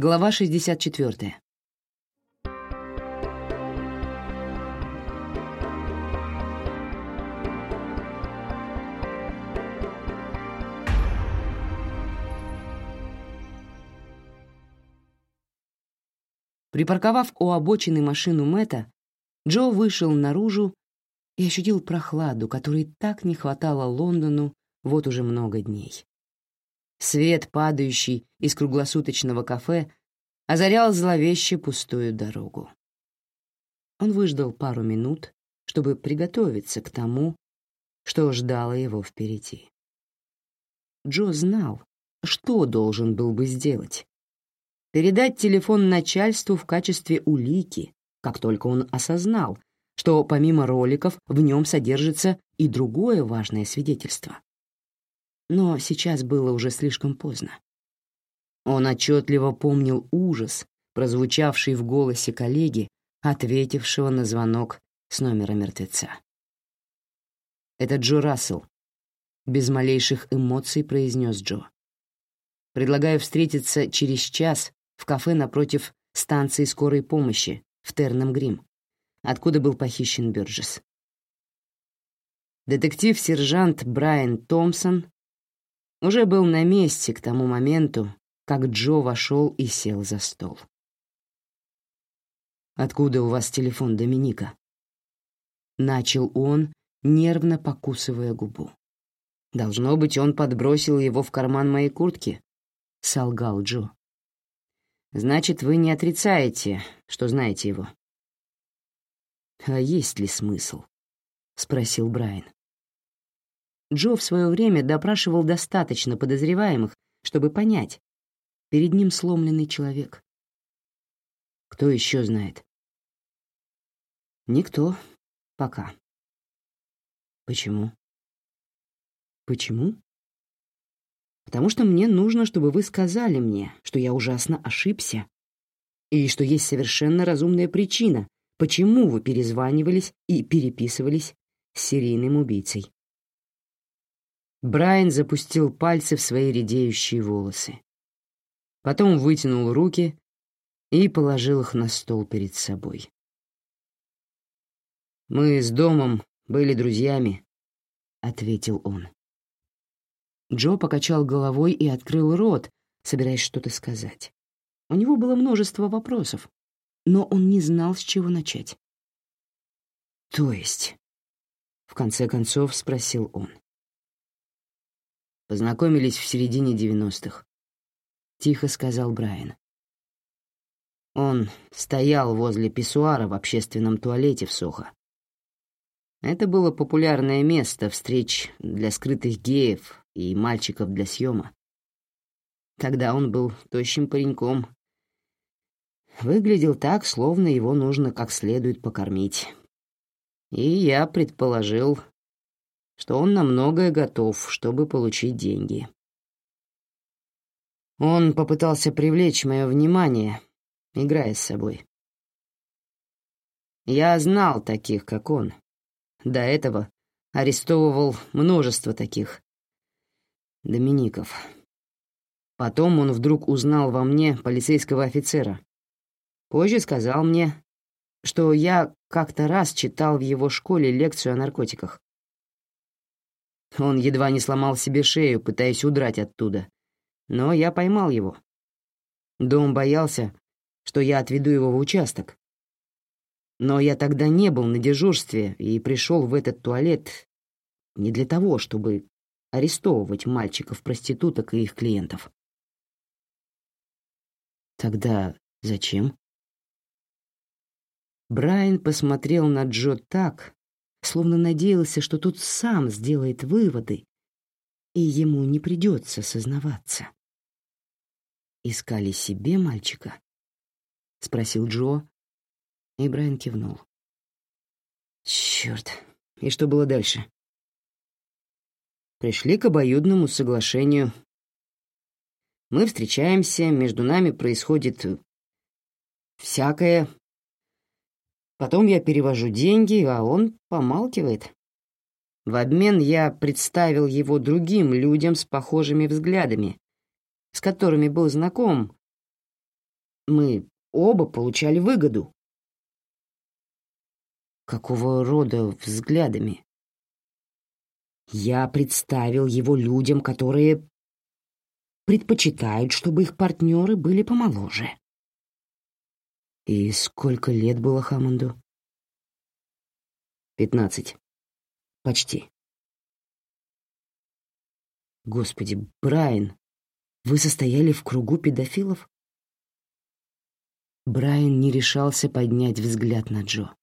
Глава 64. Припарковав у обочины машину Мэтта, Джо вышел наружу и ощутил прохладу, которой так не хватало Лондону вот уже много дней. Свет, падающий из круглосуточного кафе, озарял зловеще пустую дорогу. Он выждал пару минут, чтобы приготовиться к тому, что ждало его впереди. Джо знал, что должен был бы сделать. Передать телефон начальству в качестве улики, как только он осознал, что помимо роликов в нем содержится и другое важное свидетельство. Но сейчас было уже слишком поздно. Он отчетливо помнил ужас, прозвучавший в голосе коллеги, ответившего на звонок с номера мертвеца. «Это Джо Рассел», — без малейших эмоций произнес Джо. «Предлагаю встретиться через час в кафе напротив станции скорой помощи в Терном-Грим, откуда был похищен Бёрджес». Детектив-сержант Брайан Томпсон уже был на месте к тому моменту, как Джо вошел и сел за стол. «Откуда у вас телефон Доминика?» Начал он, нервно покусывая губу. «Должно быть, он подбросил его в карман моей куртки», — солгал Джо. «Значит, вы не отрицаете, что знаете его?» «А есть ли смысл?» — спросил Брайан. Джо в свое время допрашивал достаточно подозреваемых, чтобы понять. Перед ним сломленный человек. Кто еще знает? Никто. Пока. Почему? Почему? Потому что мне нужно, чтобы вы сказали мне, что я ужасно ошибся, и что есть совершенно разумная причина, почему вы перезванивались и переписывались с серийным убийцей. Брайан запустил пальцы в свои редеющие волосы. Потом вытянул руки и положил их на стол перед собой. «Мы с домом были друзьями», — ответил он. Джо покачал головой и открыл рот, собираясь что-то сказать. У него было множество вопросов, но он не знал, с чего начать. «То есть?» — в конце концов спросил он. Познакомились в середине девяностых. Тихо сказал Брайан. Он стоял возле писсуара в общественном туалете в Сохо. Это было популярное место встреч для скрытых геев и мальчиков для съема. Тогда он был тощим пареньком. Выглядел так, словно его нужно как следует покормить. И я предположил, что он на многое готов, чтобы получить деньги. Он попытался привлечь мое внимание, играя с собой. Я знал таких, как он. До этого арестовывал множество таких домиников. Потом он вдруг узнал во мне полицейского офицера. Позже сказал мне, что я как-то раз читал в его школе лекцию о наркотиках. Он едва не сломал себе шею, пытаясь удрать оттуда. Но я поймал его. Дом боялся, что я отведу его в участок. Но я тогда не был на дежурстве и пришел в этот туалет не для того, чтобы арестовывать мальчиков-проституток и их клиентов. Тогда зачем? Брайан посмотрел на Джо так, словно надеялся, что тот сам сделает выводы, и ему не придется сознаваться. «Искали себе мальчика?» — спросил Джо, и Брайан кивнул. «Чёрт, и что было дальше?» Пришли к обоюдному соглашению. Мы встречаемся, между нами происходит всякое, Потом я перевожу деньги, а он помалкивает. В обмен я представил его другим людям с похожими взглядами, с которыми был знаком, Мы оба получали выгоду. Какого рода взглядами? Я представил его людям, которые предпочитают, чтобы их партнеры были помоложе. И сколько лет было Хаммонду? Пятнадцать. Почти. Господи, Брайан, вы состояли в кругу педофилов? Брайан не решался поднять взгляд на Джо.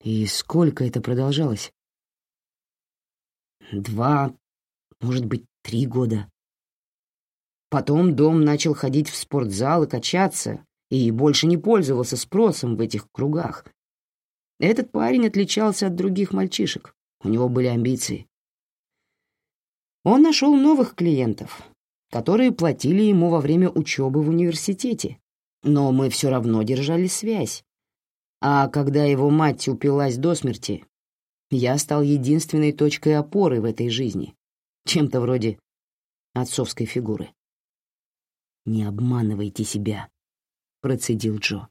И сколько это продолжалось? Два, может быть, три года. Потом дом начал ходить в спортзал и качаться, и больше не пользовался спросом в этих кругах. Этот парень отличался от других мальчишек. У него были амбиции. Он нашел новых клиентов, которые платили ему во время учебы в университете, но мы все равно держали связь. А когда его мать упилась до смерти, я стал единственной точкой опоры в этой жизни, чем-то вроде отцовской фигуры. «Не обманывайте себя», — процедил Джо.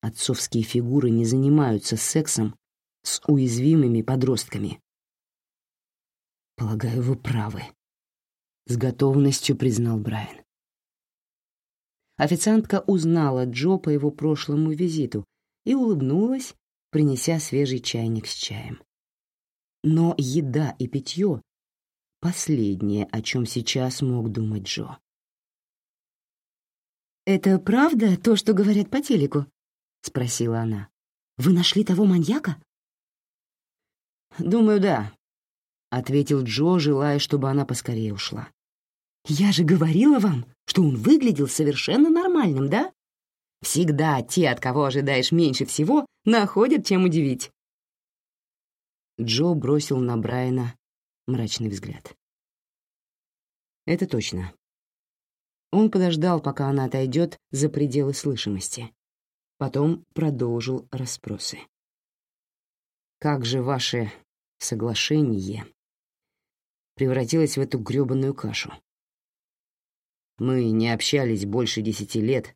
Отцовские фигуры не занимаются сексом с уязвимыми подростками. «Полагаю, вы правы», — с готовностью признал Брайан. Официантка узнала Джо по его прошлому визиту и улыбнулась, принеся свежий чайник с чаем. Но еда и питье — последнее, о чем сейчас мог думать Джо. «Это правда то, что говорят по телеку?» — спросила она. «Вы нашли того маньяка?» «Думаю, да», — ответил Джо, желая, чтобы она поскорее ушла. «Я же говорила вам, что он выглядел совершенно нормальным, да? Всегда те, от кого ожидаешь меньше всего, находят чем удивить». Джо бросил на Брайана мрачный взгляд. «Это точно». Он подождал, пока она отойдет за пределы слышимости. Потом продолжил расспросы. «Как же ваше соглашение превратилось в эту грёбаную кашу?» Мы не общались больше десяти лет.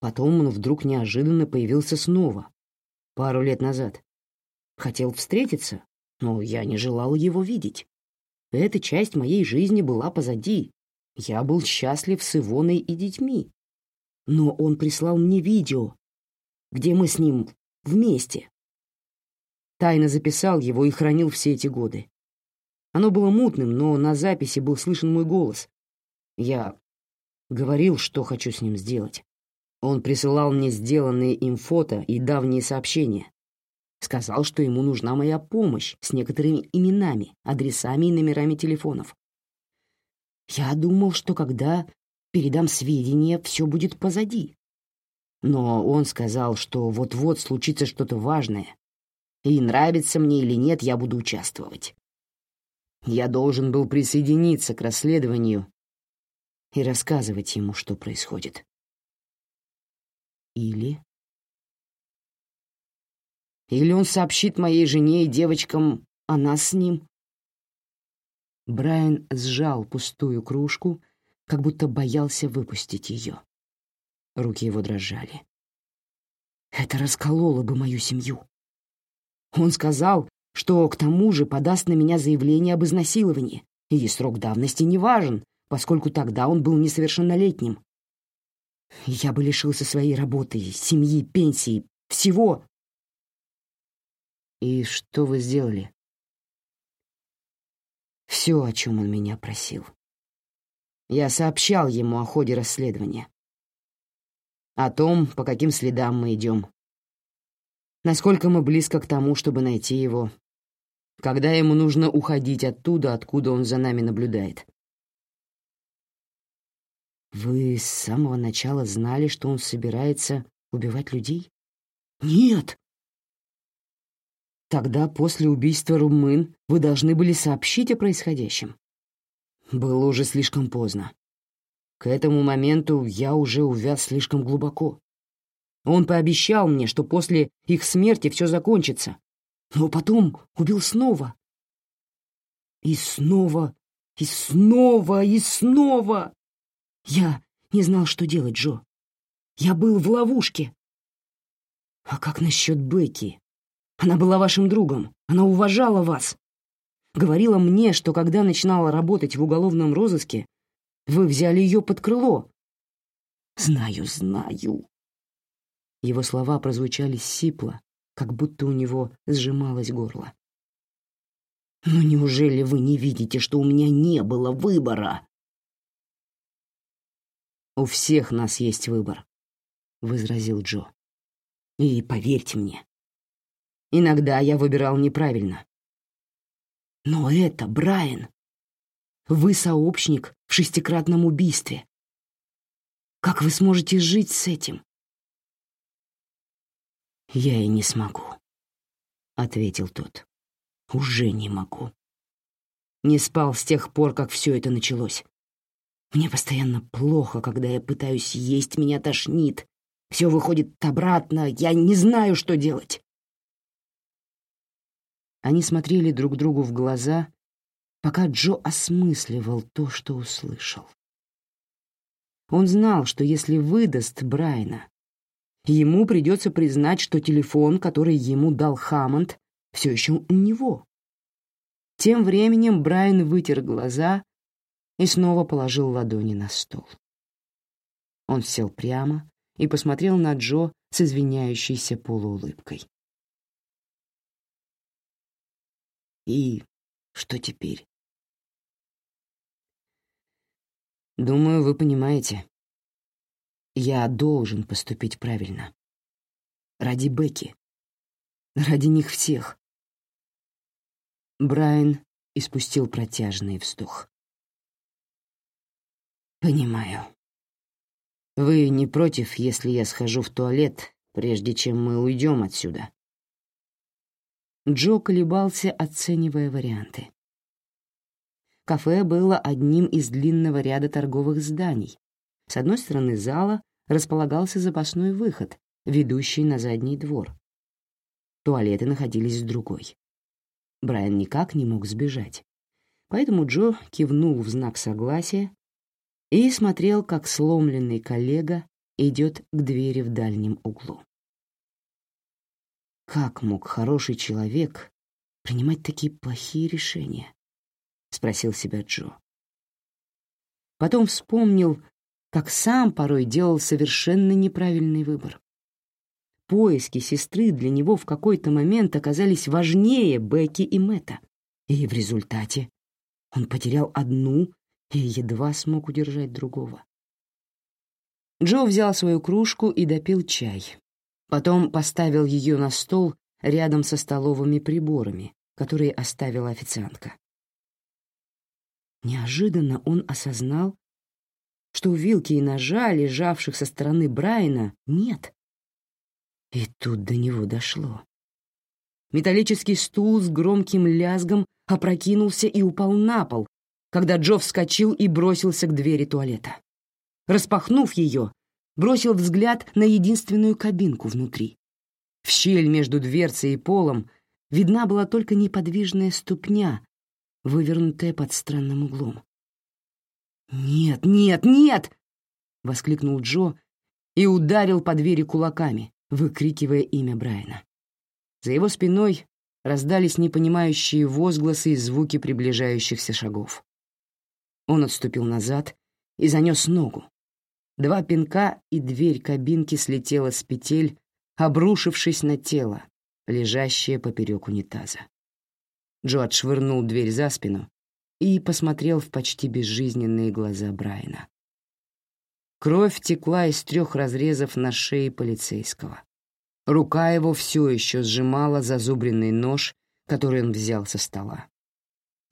Потом он вдруг неожиданно появился снова, пару лет назад. Хотел встретиться, но я не желал его видеть. Эта часть моей жизни была позади. Я был счастлив с Ивоной и детьми. Но он прислал мне видео, где мы с ним вместе. Тайно записал его и хранил все эти годы. Оно было мутным, но на записи был слышен мой голос, я говорил, что хочу с ним сделать. Он присылал мне сделанные им фото и давние сообщения. Сказал, что ему нужна моя помощь с некоторыми именами, адресами и номерами телефонов. Я думал, что когда передам сведения, все будет позади. Но он сказал, что вот-вот случится что-то важное, и нравится мне или нет, я буду участвовать. Я должен был присоединиться к расследованию и рассказывать ему, что происходит. Или... Или он сообщит моей жене и девочкам о нас с ним. Брайан сжал пустую кружку, как будто боялся выпустить ее. Руки его дрожали. Это раскололо бы мою семью. Он сказал, что к тому же подаст на меня заявление об изнасиловании, и срок давности не важен, поскольку тогда он был несовершеннолетним. Я бы лишился своей работы, семьи, пенсии, всего. И что вы сделали? Все, о чем он меня просил. Я сообщал ему о ходе расследования. О том, по каким следам мы идем. Насколько мы близко к тому, чтобы найти его. Когда ему нужно уходить оттуда, откуда он за нами наблюдает. Вы с самого начала знали, что он собирается убивать людей? Нет. Тогда после убийства Румын вы должны были сообщить о происходящем. Было уже слишком поздно. К этому моменту я уже увяз слишком глубоко. Он пообещал мне, что после их смерти все закончится, но потом убил снова. И снова, и снова, и снова. Я не знал, что делать, Джо. Я был в ловушке. А как насчет Бекки? Она была вашим другом, она уважала вас. Говорила мне, что когда начинала работать в уголовном розыске, вы взяли ее под крыло. Знаю, знаю. Его слова прозвучали сипло, как будто у него сжималось горло. Но неужели вы не видите, что у меня не было выбора? У всех нас есть выбор, возразил Джо. И поверьте мне, иногда я выбирал неправильно. Но это, Брайан, вы сообщник в шестикратном убийстве. Как вы сможете жить с этим? Я и не смогу, ответил тот. Уже не могу. Не спал с тех пор, как все это началось. Мне постоянно плохо, когда я пытаюсь есть, меня тошнит. Все выходит обратно, я не знаю, что делать. Они смотрели друг другу в глаза, пока Джо осмысливал то, что услышал. Он знал, что если выдаст Брайна, ему придется признать, что телефон, который ему дал Хаммонд, все еще у него. Тем временем Брайан вытер глаза и снова положил ладони на стол. Он сел прямо и посмотрел на Джо с извиняющейся полуулыбкой. И что теперь? Думаю, вы понимаете. Я должен поступить правильно. Ради Бекки. Ради них всех. Брайан испустил протяжный вздох. «Понимаю. Вы не против, если я схожу в туалет, прежде чем мы уйдем отсюда?» Джо колебался, оценивая варианты. Кафе было одним из длинного ряда торговых зданий. С одной стороны зала располагался запасной выход, ведущий на задний двор. Туалеты находились с другой. Брайан никак не мог сбежать. Поэтому Джо кивнул в знак согласия и смотрел, как сломленный коллега идет к двери в дальнем углу. Как мог хороший человек принимать такие плохие решения? спросил себя Джо. Потом вспомнил, как сам порой делал совершенно неправильный выбор. Поиски сестры для него в какой-то момент оказались важнее Бекки и Мэтта, и в результате он потерял одну и едва смог удержать другого. Джо взял свою кружку и допил чай, Потом поставил ее на стол рядом со столовыми приборами, которые оставила официантка. Неожиданно он осознал, что вилки и ножа, лежавших со стороны Брайана, нет. И тут до него дошло. Металлический стул с громким лязгом опрокинулся и упал на пол, когда Джо вскочил и бросился к двери туалета. Распахнув ее, бросил взгляд на единственную кабинку внутри. В щель между дверцей и полом видна была только неподвижная ступня, вывернутая под странным углом. «Нет, нет, нет!» — воскликнул Джо и ударил по двери кулаками, выкрикивая имя Брайана. За его спиной раздались непонимающие возгласы и звуки приближающихся шагов. Он отступил назад и занес ногу, Два пинка, и дверь кабинки слетела с петель, обрушившись на тело, лежащее поперек унитаза. Джо отшвырнул дверь за спину и посмотрел в почти безжизненные глаза Брайана. Кровь текла из трех разрезов на шее полицейского. Рука его все еще сжимала зазубренный нож, который он взял со стола.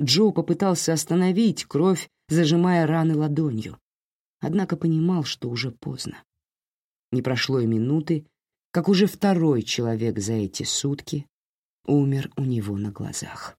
Джо попытался остановить кровь, зажимая раны ладонью, однако понимал, что уже поздно. Не прошло и минуты, как уже второй человек за эти сутки умер у него на глазах.